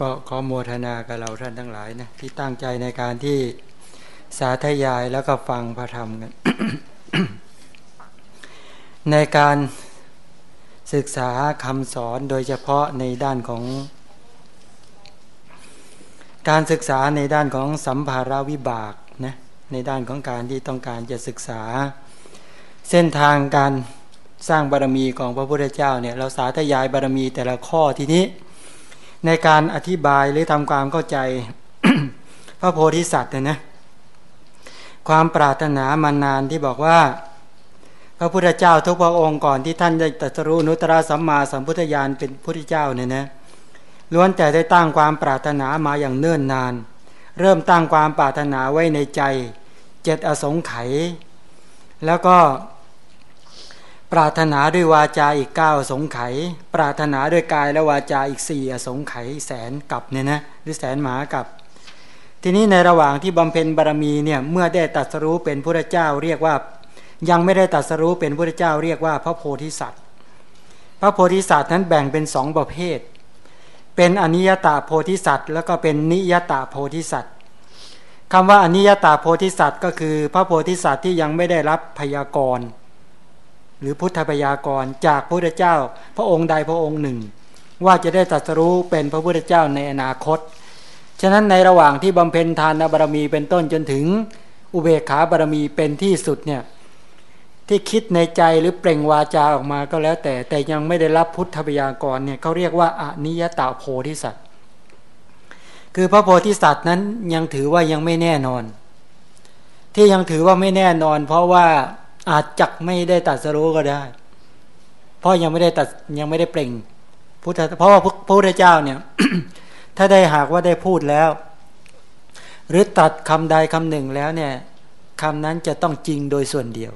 ก็ขอโมทนากับเราท่านทั้งหลายนะที่ตั้งใจในการที่สาธยายแล้วก็ฟังพระธรรมกัน ในการศึกษาคำสอนโดยเฉพาะในด้านของ การศึกษาในด้านของสัมภาระวิบากนะในด้านของการที่ต้องการจะศึกษา เส้นทางการสร้างบารมีของพระพุทธเจ้าเนี่ยเราสาธยายบารมีแต่ละข้อทีนี้ ในการอธิบายหรือทำความเข้าใจ พระโพธิสัตว์นะความปรารถนามานานที่บอกว่า พระพุทธเจ้าทุกพระองค์ก่อนที่ท่านได้ตรัสรู้นุตตรสัมมาสัมพุทธญาณเป็นพุทธเจ้าเนี่ยนะล้วนแต่ได้ตั้งความปรารถนามาอย่างเนิ่นนาน เริ่มตั้งความปรารถนาไว้ในใจเจ็ดอสงไขยแล้วก็ ปรารถนาด้วยวาจาอีกเก้าสงไขยปรารถนาด้วยกายและวาจาอีกสี่อสงไขยแสนกับเนี่ยนะหรือแสนหมากับ ทีนี้ในระหว่างที่บำเพ็ญบารมีเนี่ยเมื่อได้ตัดสรู้เป็นพระเจ้าเรียกว่า ยังไม่ได้ตัดสรู้เป็นพระเจ้าเรียกว่าพระโพธิสัตว์ พระโพธิสัตว์นั้นแบ่งเป็นสองประเภท เป็นอนิยตาโพธิสัตว์ แล้วก็เป็นนิยตาโพธิสัตว์คำว่าอนิยตาโพธิสัตว์ ก็คือพระโพธิสัตว์ที่ยังไม่ได้รับพยากรณ์ หรือพุทธพยากรจากพระพุทธเจ้า พระองค์ใดพระองค์หนึ่ง ว่าจะได้ตรัสรู้เป็นพระพุทธเจ้าในอนาคต ฉะนั้นในระหว่างที่บำเพ็ญทานบารมีเป็นต้นจนถึงอุเบกขาบารมีเป็นที่สุดเนี่ยที่คิดในใจหรือเปล่งวาจาออกมาก็แล้วแต่ แต่ยังไม่ได้รับพุทธพยากรเนี่ยเขาเรียกว่าอนิยตาโพธิสัตว์คือพระโพธิสัตว์นั้นยังถือว่ายังไม่แน่นอน ที่ยังถือว่าไม่แน่นอน เพราะว่า อาจจักไม่ได้ตัดสรู้ก็ได้ เพราะยังไม่ได้ตัดยังไม่ได้เปล่งพุทธเพราะว่าพระพุทธเจ้าเนี่ย ถ้าได้หากว่าได้พูดแล้ว หรือตัดคำใดคำหนึ่งแล้วเนี่ยคำนั้นจะต้องจริงโดยส่วนเดียว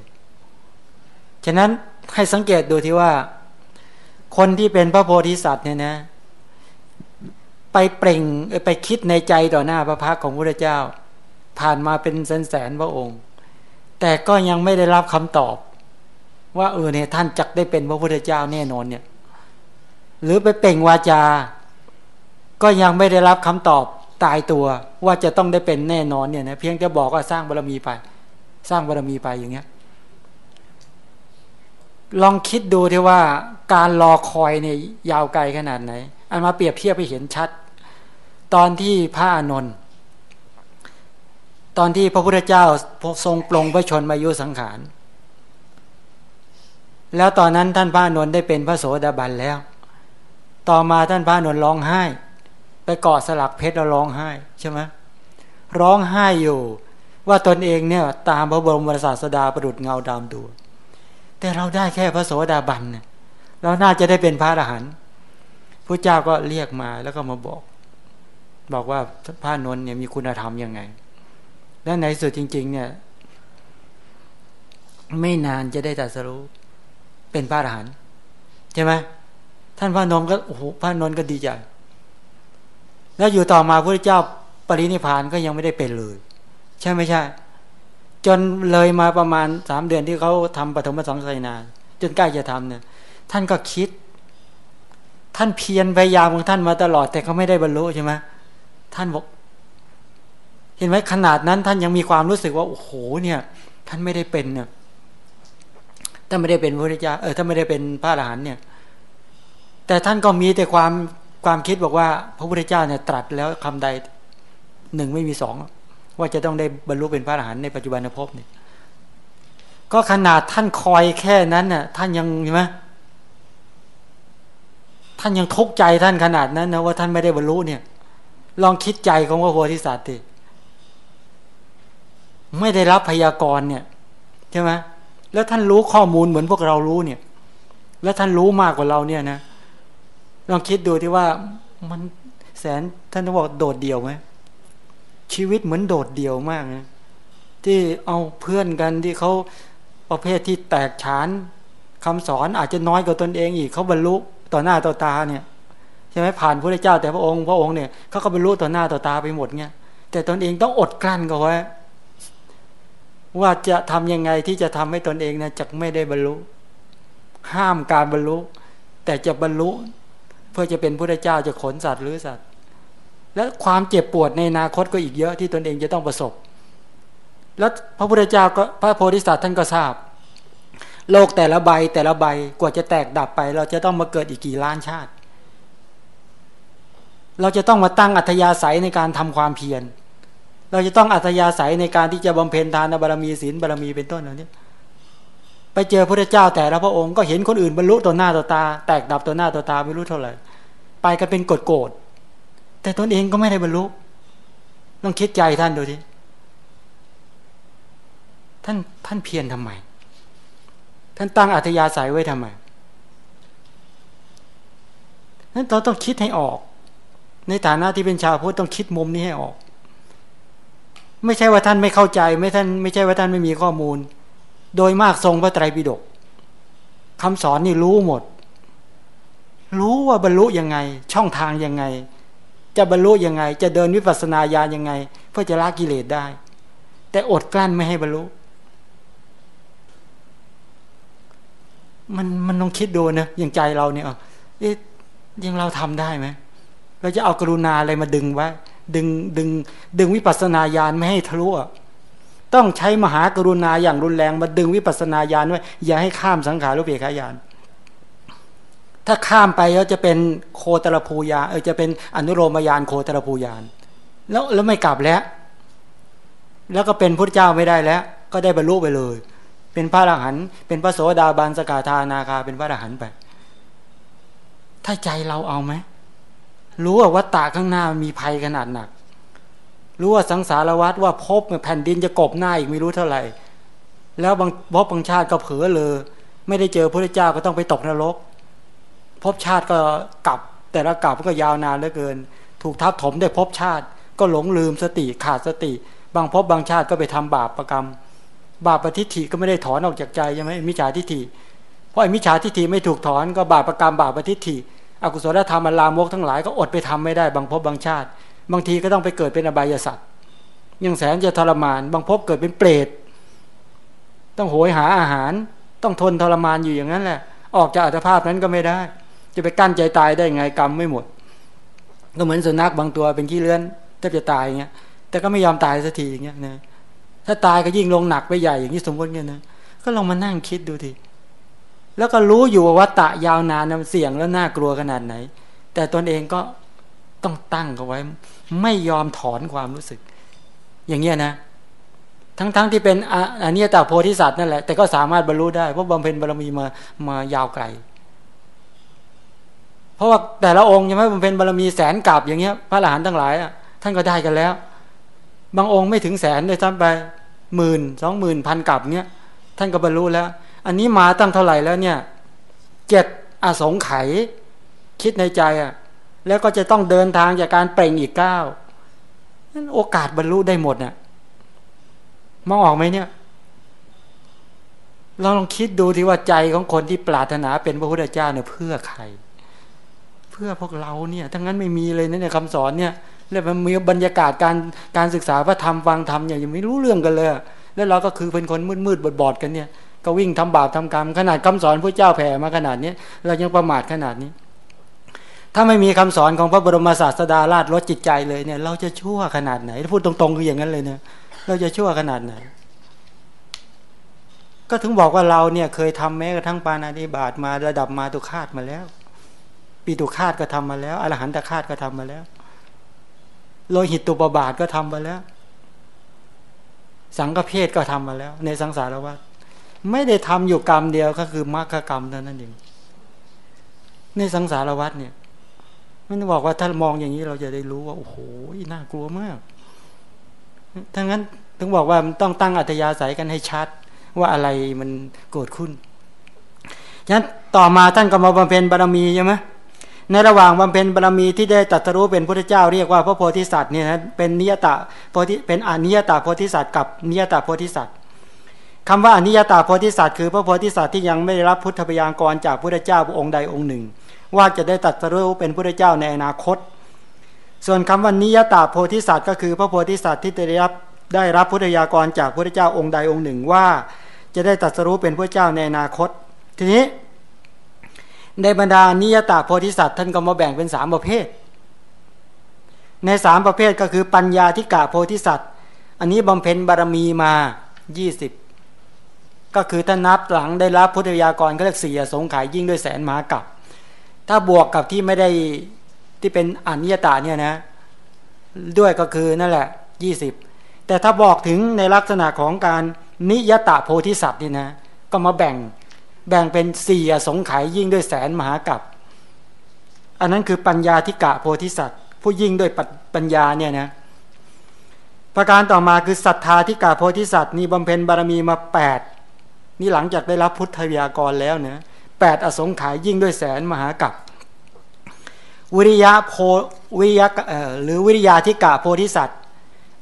ฉะนั้นให้สังเกตดูที่ว่า คนที่เป็นพระโพธิสัตว์เนี่ยนะ ไปเปล่งไปคิดในใจต่อหน้าพระพักของพระเจ้า ผ่านมาเป็นแสนแสนพระองค์ แต่ก็ยังไม่ได้รับคำตอบ ว่าเออเนี่ยท่านจักได้เป็นพระพุทธเจ้าแน่นอนเนี่ย หรือไปเป่งวาจา ก็ยังไม่ได้รับคำตอบตายตัวว่าจะต้องได้เป็นแน่นอนเนี่ยนะเพียงจะบอกว่าสร้างบารมีไป สร้างบารมีไปอย่างเงี้ย ลองคิดดูที่ว่าการรอคอยเนี่ยยาวไกลขนาดไหน อันมาเปรียบเทียบไปเห็นชัด ตอนที่พระอานนท์ ตอนที่พระพุทธเจ้าทรงปลงพระชนมายุสังขาร แล้วตอนนั้นท่านพระนนท์ได้เป็นพระโสดาบันแล้ว ต่อมาท่านพระนนท์ร้องไห้ ไปเกาะสลักเพชรแล้วร้องไห้ใช่ไหมร้องไห้อยู่ ว่าตนเองเนี่ยตามพระบรมศาสดาประดุดเงาดำดูแต่เราได้แค่พระโสดาบันเนี่ยเราน่าจะได้เป็นพระอรหันต์พระเจ้าก็เรียกมาแล้วก็มาบอก บอกว่าพระนนท์เนี่ยมีคุณธรรมยังไง และในสุดจริง ๆ เนี่ย ไม่นานจะได้ตัดสรู้ เป็นพระอรหันต์ใช่ไหมท่านพระนนท์ก็โอ้โหพระนนท์ก็ดีใจแล้วอยู่ต่อมาพระเจ้าปรินิพานก็ยังไม่ได้เป็นเลย ใช่ไม่ใช่ จนเลยมาประมาณสามเดือนที่เขาทำปฐมสังสนา จนใกล้จะทำเนี่ย ท่านก็คิด ท่านเพียรพยายามของท่านมาตลอด แต่เขาไม่ได้บรรลุใช่ไหมท่านบอก เห็นไหมขนาดนั้นท่านยังมีความรู้สึกว่าโอ้โหเนี่ย ท่านไม่ได้เป็นเนี่ยท่านไม่ได้เป็นพระพุทธเจ้าเออท่านไม่ได้เป็นพระอรหันเนี่ย แต่ท่านก็มีแต่ความความคิดบอกว่า พระพุทธเจ้าเนี่ยตรัสแล้วคำใดหนึ่งไม่มีสองว่าจะต้องได้บรรลุเป็นพระอรหันต์ในปัจจุบันภพเนี่ยก็ขนาดท่านคอยแค่นั้นน่ะ ท่านยังใช่ไหมท่านยังทุกข์ใจท่านขนาดนั้นนะว่าท่านไม่ได้บรรลุเนี่ย ลองคิดใจของพระโพธิสัตว์ดิ ไม่ได้รับพยากรณ์เนี่ยใช่ไหมแล้วท่านรู้ข้อมูลเหมือนพวกเรารู้เนี่ย แล้วท่านรู้มากกว่าเราเนี่ยนะลองคิดดูที่ว่ามันแสนท่านจะบอกโดดเดี่ยวไหมชีวิตเหมือนโดดเดี่ยวมากนะที่เอาเพื่อนกันที่เขาประเภทที่แตกฉานคำสอนอาจจะน้อยกว่าตนเองอีกเขาบรรลุต่อหน้าต่อตาเนี่ยใช่ไหมผ่านพระเจ้าแต่พระองค์พระองค์เนี่ยเขาก็บรรลุต่อหน้าต่อตาไปหมดเนี่ยแต่ตนเองต้องอดกลั้นก็ไว้ ว่าจะทำยังไงที่จะทำให้ตนเองนะจะไม่ได้บรรลุ ห้ามการบรรลุ แต่จะบรรลุ เพื่อจะเป็นพระเจ้าจะขนสัตว์หรือสัตว์ และความเจ็บปวดในอนาคตก็อีกเยอะที่ตนเองจะต้องประสบ แล้วพระพุทธเจ้าก็พระโพธิสัตว์ท่านก็ทราบ โลกแต่ละใบแต่ละใบกว่าจะแตกดับไป เราจะต้องมาเกิดอีกกี่ล้านชาติ เราจะต้องมาตั้งอัธยาศัยในการทำความเพียร เราจะต้องอัธยาศัยในการที่จะบำเพ็ญทานบารมีศีลบารมีเป็นต้นเหล่านี้ไปเจอพระเจ้าแต่ละพระองค์ก็เห็นคนอื่นบรรลุต่อหน้าต่อตา แตกดับต่อหน้าต่อตาไม่รู้เท่าไหร่ไปกันเป็นกดโกรธแต่ตนเองก็ไม่ได้บรรลุต้องคิดใจท่านดูทีท่านท่านเพียรทำไม ท่านตั้งอัธยาศัยไว้ทำไมนั้นเราต้องคิดให้ออก ในฐานะที่เป็นชาวพุทธต้องคิดมุมนี้ให้ออก ไม่ใช่ว่าท่านไม่เข้าใจ ไม่ท่านไม่ใช่ว่าท่านไม่มีข้อมูล โดยมากทรงพระไตรปิฎกคำสอนนี่รู้หมด รู้ว่าบรรลุยังไง ช่องทางยังไง จะบรรลุยังไง จะเดินวิปัสสนาญาณยังไง เพื่อจะละกิเลสได้ แต่อดกลั้นไม่ให้บรรลุมันมันต้องคิดดูนะอย่างใจเราเนี่ยเอ๊ะยังเราทำได้ไหมเราจะเอากรุณาอะไรมาดึงไว้ ดึงดึงดึงวิปัสสนาญาณไม่ให้ทะลุต้องใช้มหากรุณาอย่างรุนแรงมาดึงวิปัสสนาญาณไว้อย่าให้ข้ามสังขารุเบกขายานถ้าข้ามไปแล้วจะเป็นโคตรภูยาเออจะเป็นอนุโลมยานโคตรภูยานแล้วแล้วไม่กลับแล้ว แล้วก็เป็นพระเจ้าไม่ได้แล้ว ก็ได้บรรลุไปเลย เป็นพระอรหันต์เป็นพระโสดาบันสกาธานาคาเป็นพระอรหันต์ไป ถ้าใจเราเอาไหม รู้ว่าวัตตะข้างหน้ามีภัยขนาดหนัก รู้ว่าสังสารวัฏว่าพบแผ่นดินจะกบหน้าอีกไม่รู้เท่าไหร่ แล้วบางพบบางชาติก็เผลอเลย ไม่ได้เจอพระเจ้าก็ต้องไปตกนรกภพชาติก็กลับ แต่ละกลับก็ยาวนานเหลือเกิน ถูกทับถมด้วยภพชาติ ก็หลงลืมสติขาดสติ บางพบบางชาติก็ไปทำบาปประกรรม บาปปฏิทิก็ไม่ได้ถอนออกจากใจใช่ไหมมิจฉาทิฏฐิเพราะไอ้มิจฉาทิฏฐิไม่ถูกถอนก็บาปประกรรมบาปปฏิทิ อกุศลธรรมอลามกทั้งหลายก็อดไปทำไม่ได้บางภพบางชาติ บางทีก็ต้องไปเกิดเป็นอบายสัตว์ยังแสนจะทรมาน บางภพเกิดเป็นเปรตต้องโหยหาอาหาร ต้องทนทรมานอยู่อย่างนั้นแหละ ออกจากอัตภาพนั้นก็ไม่ได้ จะไปกั้นใจตายได้ไงกรรมไม่หมด ก็เหมือนสุนัขบางตัวเป็นขี้เลื้อนแทบจะตายอย่างเงี้ย แต่ก็ไม่ยอมตายสักทีอย่างเงี้ยนะถ้าตายก็ยิ่งลงหนักไปใหญ่อย่างนี้สมมติเงี้ยนะก็ลองมานั่งคิดดูที แล้วก็รู้อยู่ว่าตะยาวนานเสี่ยงแล้วน่ากลัวขนาดไหน แต่ตนเองก็ต้องตั้งเอาไว้ ไม่ยอมถอนความรู้สึก อย่างเงี้ยนะ ทั้งๆทที่เป็นอันนี้แต่โพธิสัตว์นั่นแหละแต่ก็สามารถบรรลุได้เพราะบำเพ็ญบารมีมามายาวไกล เพราะว่าแต่ละองค์ยังไม่บำเพ็ญบารมีแสนกับอย่างเงี้ย พระอรหันต์ทั้งหลายอะท่านก็ได้กันแล้ว บางองค์ไม่ถึงแสนเลยซ้ำไปหมื่นสองหมื่นพันกับเนี้ยท่านก็บรรลุแล้ว อันนี้มาตั้งเท่าไหร่แล้วเนี่ยเจ็ดอสงไขยคิดในใจอะ แล้วก็จะต้องเดินทางจากการเปล่งอีกเก้านั่นโอกาสบรรลุได้หมดเนี่ยมองออกไหมเนี่ย เราลองคิดดูที่ว่าใจของคนที่ปรารถนาเป็นพระพุทธเจ้าเนี่ยเพื่อใคร เพื่อพวกเราเนี่ยทั้งนั้นไม่มีเลยนะเนี่ยคำสอนเนี่ย แล้วมันมีบรรยากาศการการศึกษาพระธรรมฟังธรรมเนี่ยยังไม่รู้เรื่องกันเลย แล้วเราก็คือเป็นคนมืดมืดบอดบอดกันเนี่ย ก็วิ่งทำบาปทำกรรม ขนาดคำสอนพระเจ้าแผ่มาขนาดนี้เรายังประมาทขนาดนี้ ถ้าไม่มีคำสอนของพระบรมศาสดาราชลดจิตใจเลยเนี่ย เราจะชั่วขนาดไหนพูดตรงๆคืออย่างนั้นเลยเนี่ยเราจะชั่วขนาดไหน ก็ถึงบอกว่าเราเนี่ยเคยทำแม้กระทั่งปานาธิบาตมาระดับมาตุคาตมาแล้ว ปีตุคาตก็ทำมาแล้วอรหันตคาตก็ทำมาแล้วโลหิตตุปบาทก็ทำมาแล้ว สังฆเพศก็ทำมาแล้ว ในสังสารวัฏ ไม่ได้ทำอยู่กรรมเดียวก็คือมรรคกรรมเท่านั้นเองในสังสารวัฏเนี่ยมันบอกว่าถ้ามองอย่างนี้เราจะได้รู้ว่า โอ้โหน่ากลัวมากทั้งนั้นถึงบอกว่ามันต้องตั้งอัธยาศัยกันให้ชัด ว่าอะไรมันเกิดขึ้นฉะนั้นต่อมาท่านก็มาบำเพ็ญบารมีใช่ไหมในระหว่างบำเพ็ญบารมีที่ได้ตัตรู้เป็นพระเจ้าเรียกว่าพระโพธิสัตว์เนี่ยนะเป็นนิยตะโพธิเป็นอนิยตะโพธิสัตว์กับนิยตะโพธิสัตว์ คำว่าอนิยตาโพธิสัตว์คือพระโพธิสัตว์ที่ยังไม่ได้รับพุทธพยากรจากพระเจ้าองค์ใดองค์หนึ่ง ว่าจะได้ตัดสรู้เป็นพระเจ้าในอนาคต ส่วนคำว่านิยตาโพธิสัตว์ก็คือพระโพธิสัตว์ที่ได้รับได้รับพุทธยากรจากพระเจ้าองค์ใดองค์หนึ่งว่าจะได้ตัดสรู้เป็นพระเจ้าในอนาคต ทีนี้ ในบรรดานิยตาโพธิสัตว์ท่านก็มาแบ่งเป็นสามประเภท ในสามประเภทก็คือปัญญาที่กะโพธิสัตว์ อันนี้บำเพ็ญบารมีมายี่สิบ ก็คือถ้านับหลังได้รับพุทธยากรก็เรียกสี่สงขายยิ่งด้วยแสนมหากับ ถ้าบวกกับที่ไม่ได้ที่เป็นอนิยตาเนี่ยนะ ด้วยก็คือนั่นแหละยี่สิบแต่ถ้าบอกถึงในลักษณะของการนิยตาโพธิสัตว์นี่นะก็มาแบ่งแบ่งเป็นสี่สงไขยยิ่งด้วยแสนมหากับ อันนั้นคือปัญญาธิกะโพธิสัตว์ ผู้ยิ่งด้วยปัญญาเนี่ยนะประการต่อมาคือศรัทธาธิกะโพธิสัตว์นี่บำเพ็ญบารมีมาแปด นี่หลังจากได้รับพุทธยากรแล้วเนะแปดอสงไขยยิ่งด้วยแสนมหากับวิริยะโพวิริยะหรือวิริยาธิกะโพธิสัตว์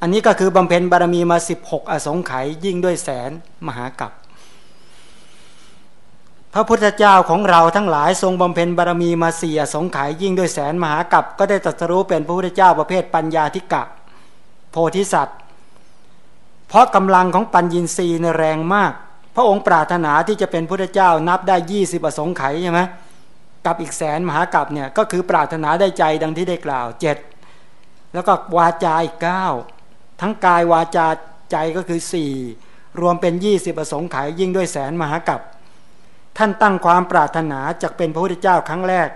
อันนี้ก็คือบำเพ็ญบารมีมาสิบหกอสงไขยยิ่งด้วยแสนมหากับพระพุทธเจ้าของเราทั้งหลายทรงบำเพ็ญบารมีมาสียสงไขยยิ่งด้วยแสนมหากัปก็ได้ตรัสรู้เป็นพระพุทธเจ้าประเภทปัญญาธิกะ โพธิสัตว์ เพราะกำลังของปัญญินทรีย์แรงมาก พระองค์ปรารถนาที่จะเป็นพุทธเจ้านับได้ยี่สิบอสงไขยใช่ไหมกับอีกแสนมหากัปเนี่ยก็คือปรารถนาได้ใจดังที่ได้กล่าวเจ็ดแล้วก็วาจาอีกเก้าทั้งกายวาจาใจก็คือสี่รวมเป็นยี่สิบอสงไขยยิ่งด้วยแสนมหากัปท่านตั้งความปรารถนาจะเป็นพระพุทธเจ้าครั้งแรก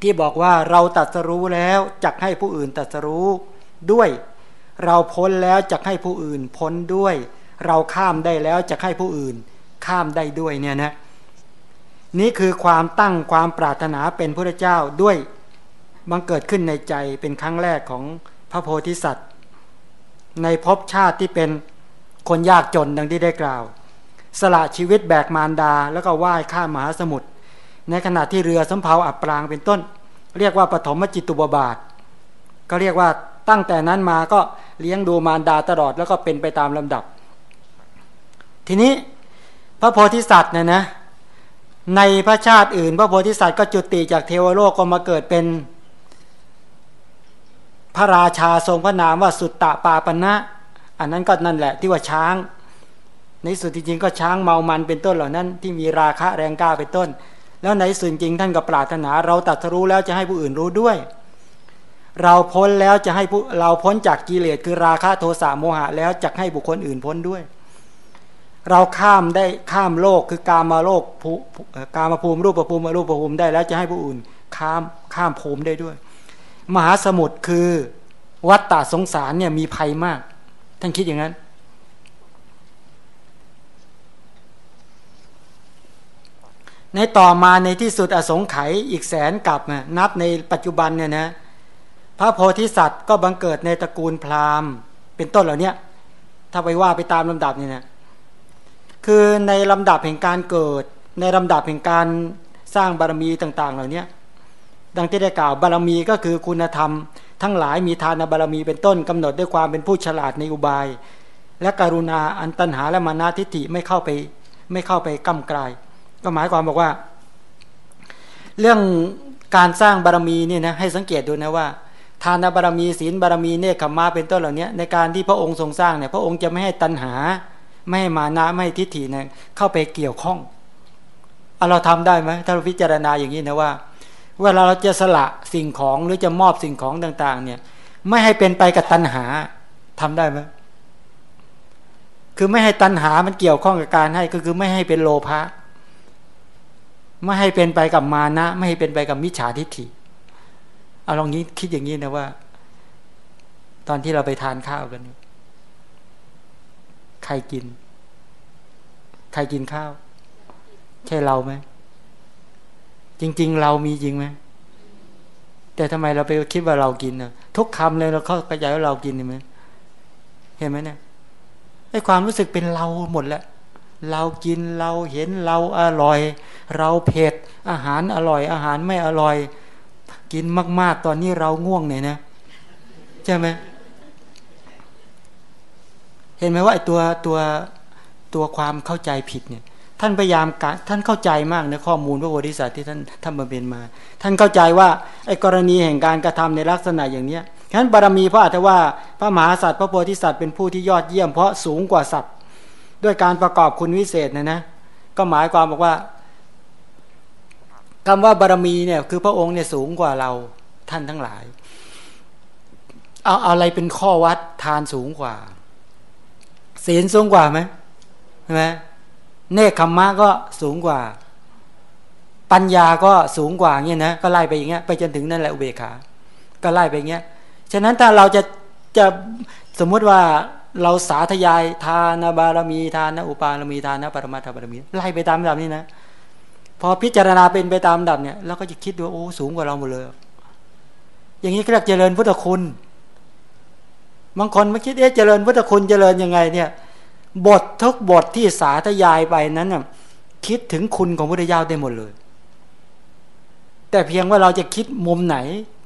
ที่บอกว่าเราตัดสรู้แล้วจักให้ผู้อื่นตัดสรู้ด้วย เราพ้นแล้วจักให้ผู้อื่นพ้นด้วย เราข้ามได้แล้วจักให้ผู้อื่น ข้ามได้ด้วยเนี่ยนะนี่คือความตั้งความปรารถนาเป็นพระเจ้าด้วยบังเกิดขึ้นในใจเป็นครั้งแรกของพระโพธิสัตว์ ในภพชาติที่เป็นคนยากจนดังที่ได้กล่าว สละชีวิตแบกมารดา แล้วก็ว่ายข้ามมหาสมุทรในขณะที่เรือสำเภาอับปรางเป็นต้น เรียกว่าปฐมจิตุบบาท ก็เรียกว่าตั้งแต่นั้นมาก็เลี้ยงดูมารดาตลอดแล้วก็เป็นไปตามลำดับ ทีนี้พระโพธิสัตว์เนี่ยนะในพระชาติอื่น พระโพธิสัตว์ก็จุติจากเทวโลกก็มาเกิดเป็น พระราชาทรงพระนามว่าสุตตะปาปณะอันนั้นก็นั่นแหละที่ว่าช้าง ในสุดจริงๆก็ช้างเมามันเป็นต้นเหล่านั้น ที่มีราคะแรงกล้าเป็นต้น แล้วในส่วนจริงท่านก็ปรารถนา เราตัดรู้แล้วจะให้ผู้อื่นรู้ด้วย เราพ้นแล้วจะให้ผู้เราพ้นจากกิเลสคือราคะโทสะโมหะแล้วจะให้บุคคลอื่นพ้นด้วย เราข้ามได้ข้ามโลกคือกามาโลกภูกามาภูมิรูปภูมิรูปภูมิได้แล้วจะให้ผู้อื่นข้ามข้ามภูมิได้ด้วย มหาสมุทรคือวัฏฏะสงสารเนี่ยมีภัยมาก ท่านคิดอย่างนั้น ในต่อมาในที่สุดอสงไขยอีกแสนกับนับในปัจจุบันเนี่ยนะพระโพธิสัตว์ก็บังเกิดในตระกูลพราหมณ์ เป็นต้นเหล่านี้ถ้าไปว่าไปตามลำดับเนี่นะ คือในลำดับแห่งการเกิด ในลำดับแห่งการสร้างบารมีต่าง ๆ เหล่านี้ดังที่ได้กล่าวบารมีก็คือคุณธรรม ทั้งหลายมีทานบารมีเป็นต้นกำหนดด้วยความเป็นผู้ฉลาดในอุบาย และกรุณาอันตัญหาและมานาทิฏฐิไม่เข้าไปไม่เข้าไปกำกลาย ก็หมายความบอกว่า เรื่องการสร้างบารมีเนี่ยนะให้สังเกตดูนะว่า ทานบารมีศีลบารมีเนคขมาเป็นต้นเหล่านี้ในการที่พระองค์ทรงสร้างเนี่ยพระองค์จะไม่ให้ตัณหา ไม่ให้มานะไม่ทิฏฐิเนี่ยเข้าไปเกี่ยวข้องเอาเราทำได้ไหมถ้าเราพิจารณาอย่างนี้นะว่าเวลาเราจะสละสิ่งของหรือจะมอบสิ่งของต่าง ๆ เนี่ย ไม่ให้เป็นไปกับตัณหาทำได้ไหมคือไม่ให้ตัณหามันเกี่ยวข้องกับการให้ก็คือไม่ให้เป็นโลภะไม่ให้เป็นไปกับมานะ ไม่ให้เป็นไปกับมิจฉาทิฏฐิเอาลองนี้คิดอย่างนี้นะว่า ตอนที่เราไปทานข้าวกัน ใครกิน ใครกินข้าว ใช่เราไหม จริง ๆ เรามีจริงไหม แต่ทำไมเราไปคิดว่าเรากินนะทุกคำเลยเราเข้าใจว่าเรากินเห็นไหมเห็นไหมเนี่ยไอ้ความรู้สึกเป็นเราหมดแล้วเรากินเราเห็นเราอร่อย เราเผ็ดอาหารอร่อย อาหารไม่อร่อย กินมาก ๆ ตอนนี้เราง่วงเนี่ยนะใช่ไหม ห็นไหมว่าไอ้ตัวตัวตัวความเข้าใจผิดเนี่ย ท่านพยายามการท่านเข้าใจมากในข้อมูลพระโพธิสัตว์ที่ท่านทำมาเป็นมา ท่านเข้าใจว่าไอ้กรณีแห่งการกระทำในลักษณะอย่างเนี้ยฉะนั้นบารมีพระอัตว่าพระมหาสัตว์พระโพธิสัตว์เป็นผู้ที่ยอดเยี่ยมเพราะสูงกว่าสัตว์ ด้วยการประกอบคุณวิเศษนะนะก็หมายความบอกว่าคำว่าบารมีเนี่ยคือพระองค์เนี่ยสูงกว่าเราท่านทั้งหลาย เอาอะไรเป็นข้อวัดทานสูงกว่า ศีลสูงกว่าไหมใช่ไหมเนคขมมะก็สูงกว่า ปัญญาก็สูงกว่าเงี้ยนะก็ไล่ไปอย่างเงี้ยไปจนถึงนั่นแหละอุเบกขา ก็ไล่ไปอย่างเงี้ยฉะนั้นถ้าเราจะจะสมมุติว่าเราสาธยายทานบารมีทานอุปาารมีทานปรมาทบารมีไล่ไปตามลำดับนี้นะพอพิจารณาเป็นไปตามลำดับเนี่ยเราก็จะคิดว่าโอ้สูงกว่าเราหมดเลย อย่างนี้ก็เรียกเจริญพุทธคุณ บางคนไม่คิดเอ๊ะเจริญพุทธคุณเจริญยังไงเนี่ย บททุกบทที่สาธยายไปนั้นน่ะคิดถึงคุณของพุทธเจ้าได้หมดเลย แต่เพียงว่าเราจะคิดมุมไหน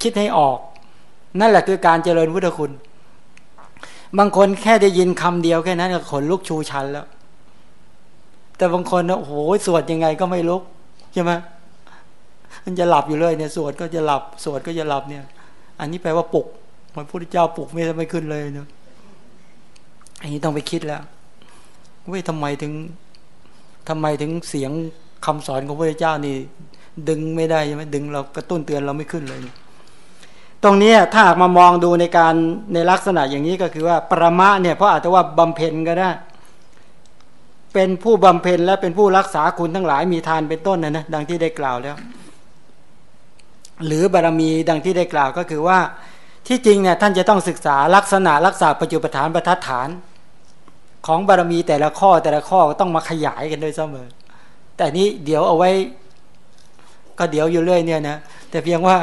คิดให้ออก นั่นแหละคือการเจริญพุทธคุณ บางคนแค่ได้ยินคำเดียวแค่นั้นก็ขนลุกชูชันแล้ว แต่บางคนนะโอ้โหสวดยังไงก็ไม่ลุกใช่ไหมมันจะหลับอยู่เลยเนี่ยสวดก็จะหลับสวดก็จะหลับเนี่ย อันนี้แปลว่าปลุก พระพุทธเจ้าปลุกไม่ไม่ขึ้นเลยเนาะอันนี้ต้องไปคิดแล้วเว่าทำไมถึงทำไมถึงเสียงคำสอนของพระพุทธเจ้านี่ ดึงไม่ได้ใช่ไหมดึงเรากระตุ้นเตือนเราไม่ขึ้นเลย ตรงนี้ถ้าหากมามองดูในการในลักษณะอย่างนี้ก็คือว่า ประมะเนี่ยเพราะอาจจะว่าบำเพ็ญก็ได้ เป็นผู้บำเพ็ญและเป็นผู้รักษาคุณทั้งหลายมีทานเป็นต้นนะนะดังที่ได้กล่าวแล้ว หรือบารมีดังที่ได้กล่าวก็คือว่า ที่จริงเนี่ยท่านจะต้องศึกษาลักษณะรักษาปัจจุปฐานประทัดฐาน ของบารมีแต่ละข้อแต่ละข้อต้องมาขยายกันด้วยเสมอ แต่นี้เดี๋ยวเอาไว้ ก็เดี๋ยวอยู่เรื่อยเนี่ยนะแต่เพียงว่า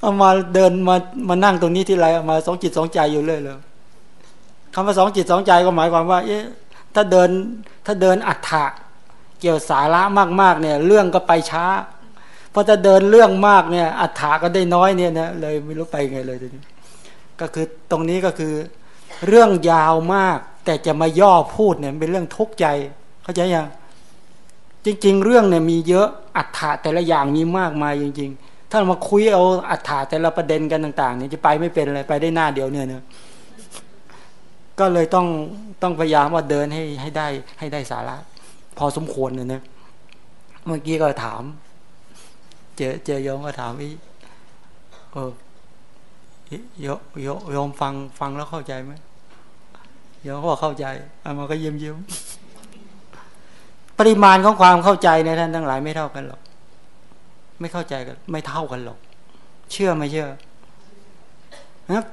เอามาเดินมามานั่งตรงนี้ที่ไรมาสองจิตสองใจอยู่เรื่อยเลยคำว่าสองจิตสองใจก็หมายความว่า เอ๊ะถ้าเดินถ้าเดินอัฏฐะเกี่ยวสาระมากๆเนี่ย เรื่องก็ไปช้า พอจะเดินเรื่องมากเนี่ย อัฏฐาก็ได้น้อยเนี่ยนะเลยไม่รู้ไปไงเลยทีนี้ก็คือตรงนี้ก็คือ เรื่องยาวมาก แต่จะมาย่อพูดเนี่ยเป็นเรื่องทุกข์ใจ เข้าใจยังจริง ๆ เรื่องเนี่ยมีเยอะอัฏฐะแต่ละอย่างมีมากมายจริง ๆ ถ้ามาคุยเอาอัฏฐะแต่ละประเด็นกันต่างๆเนี่ยจะไปไม่เป็นเลยไปได้หน้าเดียวเนี่ยเนะก็เลยต้องต้องพยายามว่าเดินให้ให้ได้ให้ได้สาระ พอสมควรเนี่ยนะเมื่อกี้ก็ถาม เจอเจอโยมก็ถามอีเออโยโยโยมฟังฟังแล้วเข้าใจไหมโยมก็เข้าใจอามาก็ยี่ยมยี่ยมปริมาณของความเข้าใจในท่านทั้งหลายไม่เท่ากันหรอก ไม่เข้าใจกัน ไม่เท่ากันหรอก เชื่อไม่เชื่อนะ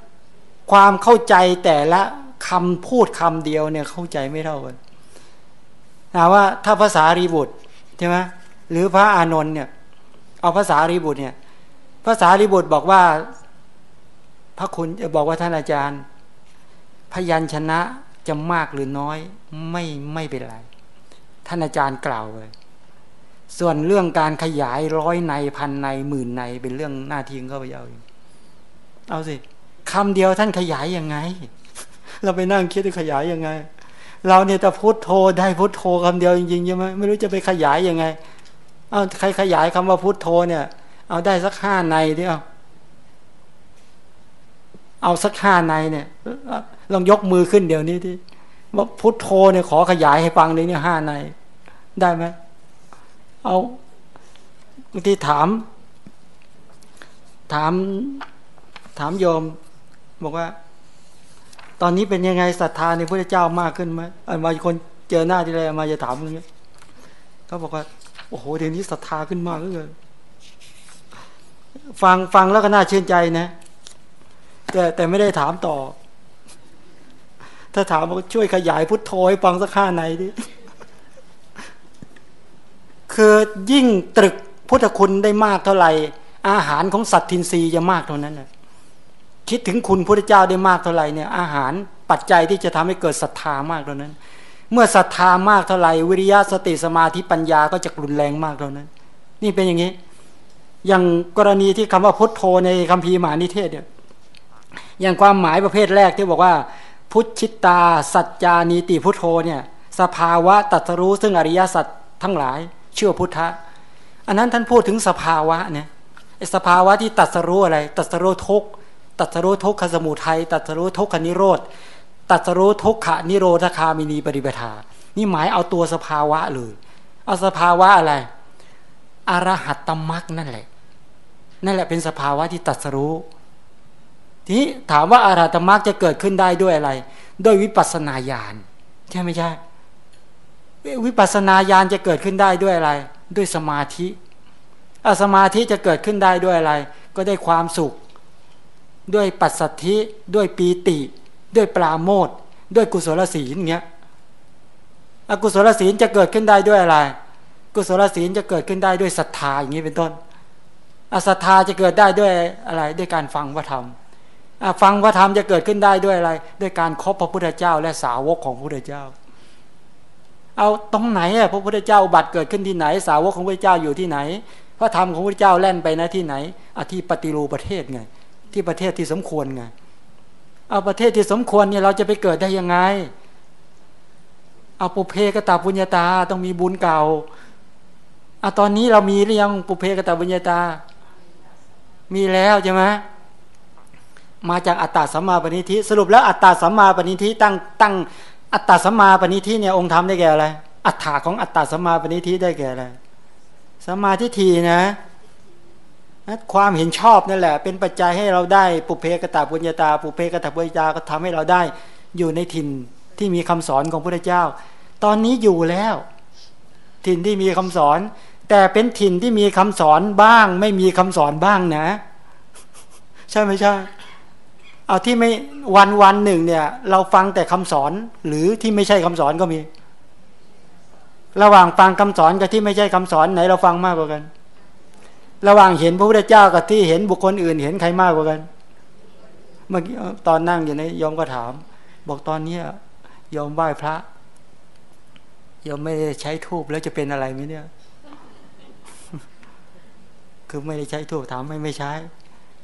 ความเข้าใจแต่ละคำพูดคำเดียวเนี่ยเข้าใจไม่เท่ากันถามว่าถ้าภาษารีบุตรใช่ไหมหรือพระอานนท์เนี่ย เอาภาษารีบุตรเนี่ยภาษารีบุตรบอกว่า พระคุณจะบอกว่าท่านอาจารย์ พยัญชนะจะมากหรือน้อย ไม่ไม่เป็นไร ท่านอาจารย์กล่าวเลยส่วนเรื่องการขยายร้อยในพันในหมื่นในเป็นเรื่องหน้าที่ของเขาไปเอาเอาสิคำเดียวท่านขยายยังไง เราไปนั่งคิดจะขยายยังไง เราเนี่ยแต่พุทโธได้พุทโธคำเดียวจริงๆใช่ไหมไม่รู้จะไปขยายยังไง เอาใครขยายคำว่าพุทโธเนี่ย เอาได้สักห้าในที่เอาเอาสักห้าในเนี่ยลองยกมือขึ้นเดี๋ยวนี้ที่ว่าพุทโธเนี่ยขอขยายให้ฟังเลยเนี่ยห้าใน ได้ไหมเอาบางทีถาม ถาม ถามโยม บอกว่า ตอนนี้เป็นยังไงศรัทธาในพระเจ้ามากขึ้นไหมมาคนเจอหน้าที่ไรมาจะถามอย่างเงี้ยเขาบอกว่า โอ้โหเดี๋ยวนี้ศรัทธาขึ้นมากเลยฟังฟังแล้วก็น่าชื่นใจนะ แต่แต่ไม่ได้ถามต่อ ถ้าถามว่าช่วยขยายพุทโธให้ฟังสักข้าไหนดิคือยิ่งตรึกพุทธคุณได้มากเท่าไหร่ อาหารของสัตทินรีจะมากเท่านั้นนะคิดถึงคุณพระเจ้าได้มากเท่าไหร่เนี่ย อาหารปัจจัยที่จะทำให้เกิดศรัทธามากเท่านั้น เมื่อศรัทธามากเท่าไหร่วิริยะสติสมาธิปัญญาก็จะรุนแรงมากเท่านั้น นี่เป็นอย่างนี้ อย่างกรณีที่คำว่าพุทโธในคัมภีร์มหานิเทศเนี่ยอย่างความหมายประเภทแรกที่บอกว่า พุทธิตา สัจจานีติพุทโธเนี่ยสภาวะตัสรู้ซึ่งอริยสัจทั้งหลายเชื่อพุทธะ อันนั้นท่านพูดถึงสภาวะเนี่ยสภาวะที่ตัสรู้อะไร ตัสรู้ทุกตัสรู้ทุกขสมุทัยตัสรู้ทุกขนิโรธ ตัสรู้ทุกขะนิโรธคามินีปริปทา นี่หมายเอาตัวสภาวะเลย เอาสภาวะอะไร อรหัตตมรักนั่นแหละ นั่นแหละเป็นสภาวะที่ตัสรู้ ทีนี้ถามว่าอาราธมรรคจะเกิดขึ้นได้ด้วยอะไร ด้วยวิปัสสนาญาณใช่ไหมใช่ วิปัสสนาญาณจะเกิดขึ้นได้ด้วยอะไร ด้วยสมาธิอสมาธิจะเกิดขึ้นได้ด้วยอะไร ก็ได้ความสุข ด้วยปัสสัทธิ ด้วยปีติ ด้วยปราโมทด้วยกุศลศีลเงี้ยอกุศลศีลจะเกิดขึ้นได้ด้วยอะไร กุศลศีลจะเกิดขึ้นได้ด้วยศรัทธาอย่างนี้เป็นต้นอศรัทธาจะเกิดได้ด้วยอะไร ด้วยการฟังพระธรรมฟังพระธรรมจะเกิดขึ้นได้ด้วยอะไร ด้วยการครบพระพุทธเจ้า และสาวกของพระพุทธเจ้า เอาตรงไหนอะพระพุทธเจ้าบัตรเกิดขึ้นที่ไหน สาวกของพระเจ้าอยู่ที่ไหน พระธรรมของพระเจ้าแล่นไปนะที่ไหนอที่ปฏิรูประเทศไง ที่ประเทศที่สมควรไง เอาประเทศที่สมควรเนี่ยเราจะไปเกิดได้ยังไง เอาปุเพกตาปุญญาตาต้องมีบุญเก่าเอาตอนนี้เรามีหรือยังปุเพกตาปุญญาตา มีแล้วใช่ไหมมาจากอัตตาสัมมาปณิธิสรุปแล้วอัตตาสัมมาปณิธิตั้งตั้งอัตตาสัมมาปณิธิเนี่ยองค์ธรรมได้แก่อะไรอัตถาของอัตตาสัมมาปณิธิได้แก่อะไรสัมมาทิฏฐินะ ความเห็นชอบนั่นแหละ เป็นปัจจัยให้เราได้ปุเพกตาปุญญาตาปุเพกตาปุญญาตาก็ทำให้เราได้อยู่ในถิ่นที่มีคำสอนของพระเจ้า ตอนนี้อยู่แล้ว ถิ่นที่มีคำสอน แต่เป็นถิ่นที่มีคำสอนบ้าง ไม่มีคำสอนบ้างนะ ใช่ไหมใช่เอาที่ไม่วันวันหนึ่งเนี่ย เราฟังแต่คำสอน หรือที่ไม่ใช่คำสอนก็มี ระหว่างฟังคำสอนกับที่ไม่ใช่คำสอนไหนเราฟังมากกว่ากัน ระหว่างเห็นพระพุทธเจ้ากับที่เห็นบุคคลอื่น เห็นใครมากกว่ากัน เมื่อกี้ตอนนั่งอยู่ในยอมก็ถาม บอกตอนเนี้ยยอมไหว้พระยอมไม่ได้ใช้ทูบแล้วจะเป็นอะไรไหมเนี่ย คือไม่ได้ใช้ทูบถามไม่ไม่ใช้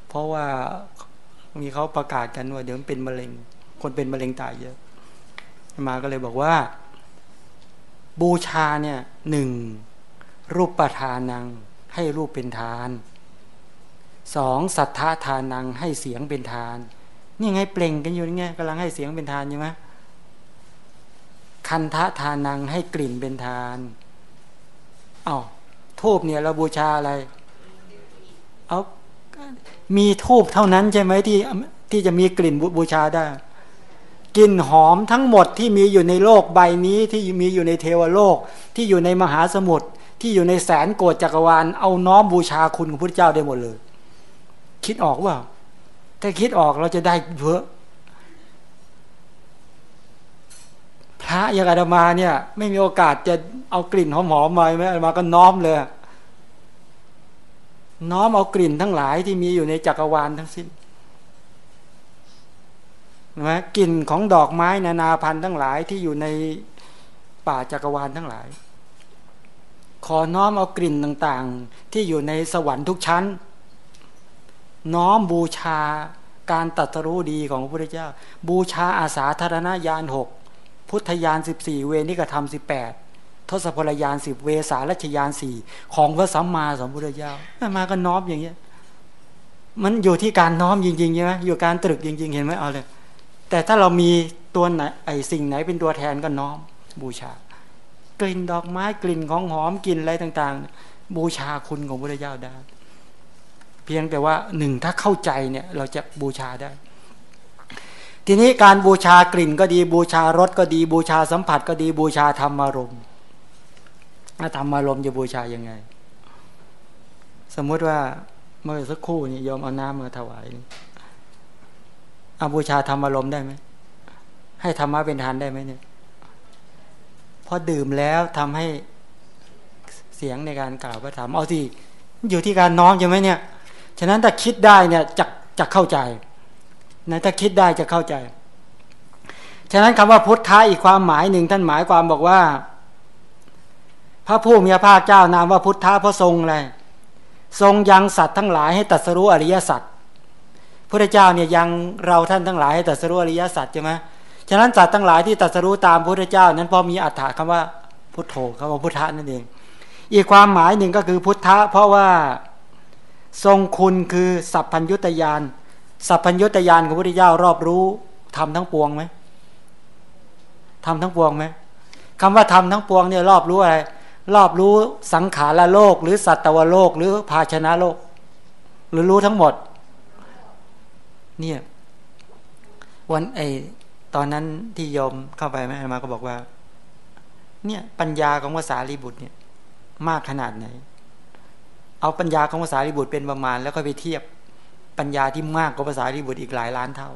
เพราะว่ามีเขาประกาศกันว่าเดี๋ยวเป็นมะเร็ง คนเป็นมะเร็งตายเยอะมาก็เลยบอกว่า บูชาเนี่ยหนึ่งรูปประทานัง ให้รูปเป็นทานสองสัทธาทานังให้เสียงเป็นทาน นี่ไงเปล่งกันอยู่นี่ไงกำลังให้เสียงเป็นทานใช่ไหมคันทะทานังให้กลิ่นเป็นทานเอา้าทูบเนี่ยเราบูชาอะไรเอามีทูบเท่านั้นใช่ไหมที่ที่จะมีกลิ่นบูชาได้กลิ่นหอมทั้งหมดที่มีอยู่ในโลกใบนี้ที่มีอยู่ในเทวโลกที่อยู่ในมหาสมุทร ที่อยู่ในแสนโกดจักรวาล เอาน้อมบูชาคุณของพระเจ้าได้หมดเลย คิดออกว่าถ้าคิดออกเราจะได้เยอะพระยากาดมาเนี่ย ไม่มีโอกาสจะเอากลิ่นหอมๆมาไหมมาก็น้อมเลย น้อมเอากลิ่นทั้งหลายที่มีอยู่ในจักรวาลทั้งสิ้นนะกลิ่นของดอกไม้นานาพันธุ์ทั้งหลายที่อยู่ในป่าจักรวาลทั้งหลาย ขอน้อมเอากลิ่นต่างๆ ที่อยู่ในสวรรค์ทุกชั้น น้อมบูชาการตัดรู้ดีของพระพุทธเจ้า บูชาอาสาธารณญาณหกพุทธญาณสิบสี่เวนิกธรรมสิบแปดทศพลยานสิบเวสารัชยานสี่ของพระสัมมาสัมพุทธเจ้ามาก็น้อมอย่างเงี้ยมันอยู่ที่การน้อมจริงๆใช่ไหมอยู่การตรึกจริง ๆ เห็นไหมเอาเลย แต่ถ้าเรามีตัวไหนไอ้สิ่งไหนเป็นตัวแทนก็น้อมบูชา กลิ่นดอกไม้กลิ่นของหอมกลิ่นอะไรต่าง ๆ บูชาคุณของพระเจ้าได้ เพียงแต่ว่าหนึ่งถ้าเข้าใจเนี่ยเราจะบูชาได้ ทีนี้การบูชากลิ่นก็ดีบูชารสก็ดีบูชาสัมผัสก็ดีบูชาธรรมารมณ์ธรรมารมณ์จะบูชายังไง สมมติว่าเมื่อสักครู่นี่ยอมเอาน้ำมาถวายอาบูชาธรรมารมณ์ได้ไหมให้ธรรมะเป็นทานได้ไหมเนี่ย พอดื่มแล้วทำให้เสียงในการกล่าวพระธรรมเอาสิอยู่ที่การน้อมใช่ไหมเนี่ย ฉะนั้นถ้าคิดได้เนี่ยจะจะเข้าใจนะถ้าคิดได้จะเข้าใจ ฉะนั้นคำว่าพุทธะอีกความหมายหนึ่งท่านหมายความบอกว่า พระผู้มีพระภาคเจ้านามว่าพุทธะพระทรงอะไรทรงยังสัตว์ทั้งหลายให้ตัดสรู้อริยสัจพระเจ้าเนี่ยยังเราท่านทั้งหลายให้ตัดสรู้อริยสัจใช่ไหม ฉะนั้นสัตว์ทั้งหลายที่ตัดสรู้ตามพระเจ้า นั้นพอมีอัฏฐะคำว่าพุทโธคำว่าพุทธะนั่นเอง อีกความหมายหนึ่งก็คือพุทธะ เพราะว่าทรงคุณคือสัพพัญญุตยานสัพพัญญุตยานของพระเจ้ารอบรู้ทำทั้งปวงไหมทำทั้งปวงไหมคำว่าทำทั้งปวงเนี่ยรอบรู้อะไร รอบรู้สังขารโลก หรือสัตวโลก หรือภาชนะโลก หรือรู้ทั้งหมด เนี่ยวันไอ ตอนนั้นที่โยมเข้าไปแม่มาก็บอกว่า เนี่ยปัญญาของภาษาลีบุตรเนี่ย มากขนาดไหน เอาปัญญาของภาษาลีบุตรเป็นประมาณ แล้วก็ไปเทียบปัญญาที่มากกว่าภาษาลีบุตรอีกหลายล้านเท่า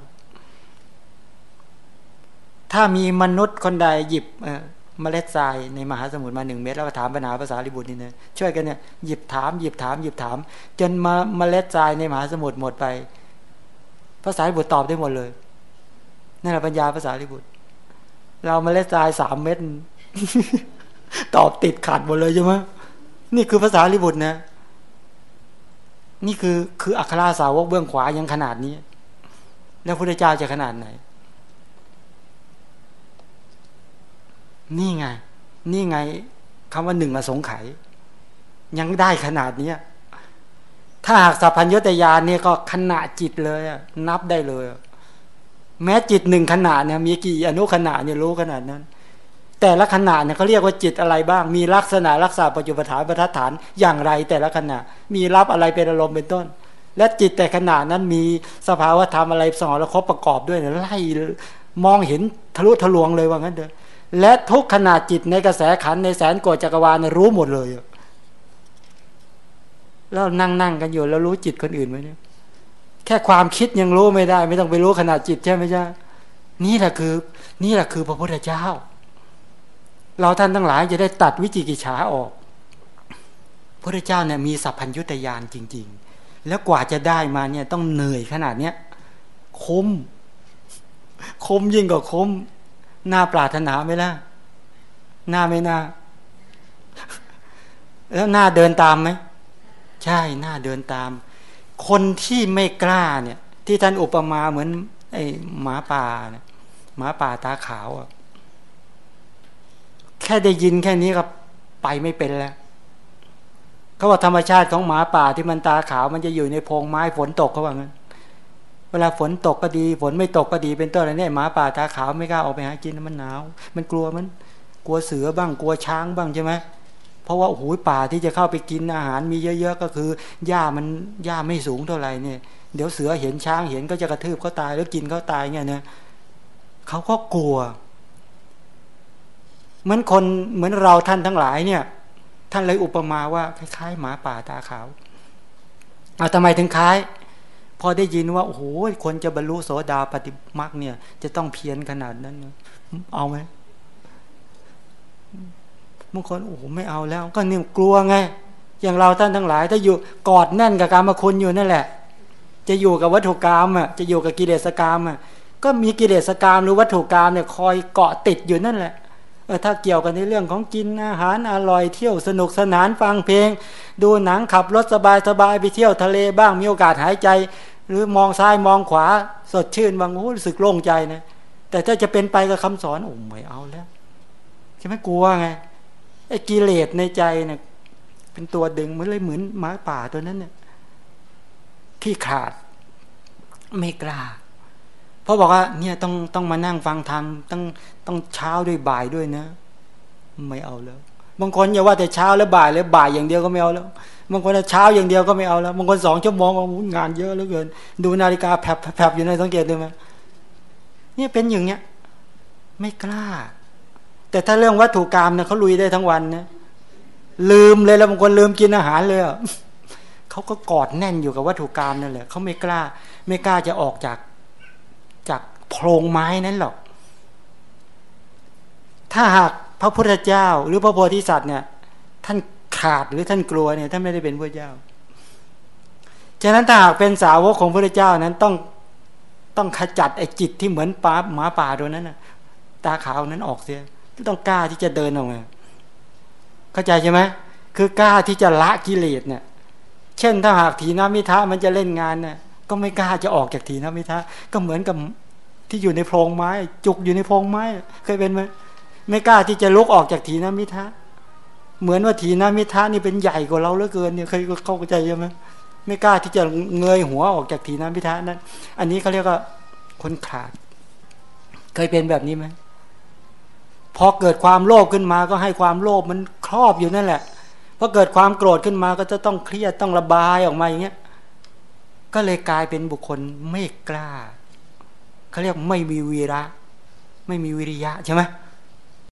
ถ้ามีมนุษย์คนใดหยิบเมล็ดทรายในมหาสมุทรมาหนึ่งเม็ดแล้วถามปัญหาภาษาลิบุตรนี่นะช่วยกันเนี่ยหยิบถามหยิบถามหยิบถาม จนมาเมล็ดทรายในมหาสมุทรหมดไปภาษาลิบุตรตอบได้หมดเลย นั่นแหละปัญญาภาษาลิบุตร เราเมล็ดทรายสามเม็ดตอบติดขาดหมดเลยใช่ไหมนี่คือภาษาลิบุตรนะ นี่คือคืออัคราสาวกเบื้องขวายังขนาดนี้ แล้วพระเจ้าจะขนาดไหน นี่ไง นี่ไงคำว่าหนึ่งอสงไขยยังได้ขนาดนี้ถ้าหากสัพพัญญตยานเนี่ยก็ขนาดจิตเลยนับได้เลย แม้จิตหนึ่งขนาดเนี่ยมีกี่อนุขนาดเนี่ยรู้ขนาดนั้น แต่ละขนาดเนี่ยเขาเรียกว่าจิตอะไรบ้าง มีลักษณะรักษาปัจจุบันฐานประทัดฐานอย่างไรแต่ละขณะมีรับอะไรเป็นอารมณ์เป็นต้น และจิตแต่ขนาดนั้นมีสภาวะธรรมอะไรสองแล้วครบประกอบด้วยไล่มองเห็นทะลุทะลวงเลยว่างั้นเถอะและทุกขนาดจิตในกระแสขันในแสนโกจักรวาลรู้หมดเลยแล้วนั่งนั่งกันอยู่แล้วรู้จิตคนอื่นไหมเนี่ย แค่ความคิดยังรู้ไม่ได้ ไม่ต้องไปรู้ขนาดจิตใช่ไหมจ๊ะนี่แหละคือ นี่แหละคือพระพุทธเจ้า เราท่านทั้งหลายจะได้ตัดวิจิกิจฉาออกพระเจ้าเนี่ยมีสัพพัญญุตยานจริง ๆ แล้วกว่าจะได้มาเนี่ยต้องเหนื่อยขนาดเนี้ยคมคมยิ่งกว่าคมน่าปรารถนาไหมล่ะหน้าไม่น่า แล้วหน้าเดินตามไหม ใช่หน้าเดินตาม คนที่ไม่กล้าเนี่ย ที่ท่านอุปมาเหมือนไอ้หมาป่าเนี่ยหมาป่าตาขาวอะแค่ได้ยินแค่นี้ก็ไปไม่เป็นแล้วเขาบอกธรรมชาติของหมาป่าที่มันตาขาวมันจะอยู่ในพงไม้ฝนตกเขาว่างั้น เวลาฝนตกก็ดี ฝนไม่ตกก็ดีเป็นต้นอะไรเนี่ยหมาป่าตาขาวไม่กล้าออกไปหากินมันหนาว มันกลัวมัน กลัวเสือบ้างกลัวช้างบ้างใช่ไหม เพราะว่าโอ้โหป่าที่จะเข้าไปกินอาหารมีเยอะ ๆ ก็คือหญ้ามันหญ้าไม่สูงเท่าไหร่เนี่ยเดี๋ยวเสือเห็นช้างเห็นก็จะกระทืบเขาตายแล้วกินเขาตายเนี่ยเนี่ยเขาก็กลัว เหมือนคนเหมือนเราท่านทั้งหลายเนี่ย ท่านเลยอุปมาว่าคล้ายๆ หมาป่าตาขาวเอาทำไมถึงคล้าย พอได้ยินว่าโอ้โหคนจะบรรลุโสดาปฏิมักเนี่ย จะต้องเพียรขนาดนั้น เอาไหม บางคนโอ้โหไม่เอาแล้ว ก็เนี่ยกลัวไง อย่างเราท่านทั้งหลาย ถ้าอยู่กอดแน่นกับการมาคุณอยู่นั่นแหละ จะอยู่กับวัตถุกรรมอะจะอยู่กับกิเลสกรรมอะก็มีกิเลสกรรมหรือวัตถุกรรมเนี่ยคอยเกาะติดอยู่นั่นแหละเออถ้าเกี่ยวกันในเรื่องของกินอาหารอร่อยเที่ยวสนุกสนานฟังเพลง ดูหนังขับรถสบายสบายไปเที่ยวทะเลบ้างมีโอกาสหายใจ หรือมองซ้ายมองขวา สดชื่นบางโอ้รู้สึกโล่งใจนะแต่ถ้าจะเป็นไปกับคำสอนโอ้ไม่เอาแล้วใช่ไหมกลัวไง ไอ้กิเลสในใจเนี่ยเป็นตัวดึงเหมือนเลยเหมือนหมาป่าตัวนั้นเนี่ยขี้ขาดไม่กล้าราะบอกว่า เนี่ยต้องต้องมานั่งฟังธรรมต้องต้องเช้าด้วยบ่ายด้วยนะ ไม่เอาแล้ว บางคนอย่าว่าแต่เช้าแล้วบ่ายเลยบ่ายอย่างเดียวก็ไม่เอาแล้วบางคนเช้าอย่างเดียวก็ไม่เอาแล้วบางคนสองชั่วโมงงานเยอะเหลือเกิน ดูนาฬิกาแผลบแผลบอยู่ในสังเกตดูไหมเนี่ยเป็นอย่างเนี้ย ไม่กล้า แต่ถ้าเรื่องวัตถุกรรมเนี่ยเขาลุยได้ทั้งวันนะลืมเลยแล้วบางคนลืมกินอาหารเลยเขาก็กอดแน่นอยู่กับวัตถุกรรมนั่นแหละเขาไม่กล้า ไม่กล้าจะออกจากจากโพรงไม้นั้นหรอก ถ้าหากพระพุทธเจ้า หรือพระโพธิสัตว์เนี่ย ท่านขาดหรือท่านกลัวเนี่ยท่านไม่ได้เป็นพระเจ้าฉะนั้นถ้าหากเป็นสาวกของพระเจ้านั้นต้องต้องขจัดไอ้จิตที่เหมือนปลาหมาป่าตัวนั้นนะตาขาวนั้นออกเสีย ต้องกล้าที่จะเดินออกมา เข้าใจใช่ไหมคือกล้าที่จะละกิเลสเนี่ย เช่นถ้าหากทีนามิทะมันจะเล่นงานเนี่ยก็ไม่กล้าจะออกจากถีนมิทะก็เหมือนกับที่อยู่ในโพรงไม้ จุกอยู่ในโพรงไม้ เคยเป็นไหมไม่กล้าที่จะลุกออกจากถีนมิทะเหมือนว่าถีนมิทะนี่เป็นใหญ่กว่าเราเหลือเกินเนี่ยเคยเข้าใจใช่ไหมไม่กล้าที่จะเงยหัวออกจากถีนมิทะนั้น อันนี้เขาเรียกว่าคนขาด เคยเป็นแบบนี้ไหม พอเกิดความโลภขึ้นมาก็ให้ความโลภมันครอบอยู่นั่นแหละพอเกิดความโกรธขึ้นมาก็จะต้องเครียดต้องระบายออกมาอย่างเงี้ยก็เลยกลายเป็นบุคคลไม่กล้าเขาเรียกไม่มีวีระ ไม่มีวิริยะใช่ไหม